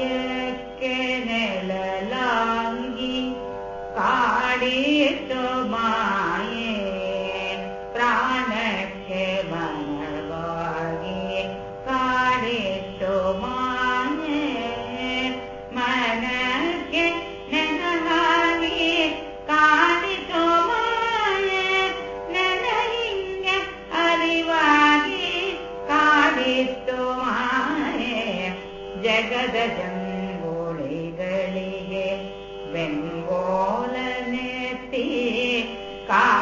ಕಾಯಕ್ಕೆ ನೆಲಲಾಂಗಿ ಕಾಡಿತು ಜಗದ ಜಂಗೋಳಿಗಳಿಗೆ ಬೆಂಗೋಲನೆತ್ತಿ ಕಾಡಿತು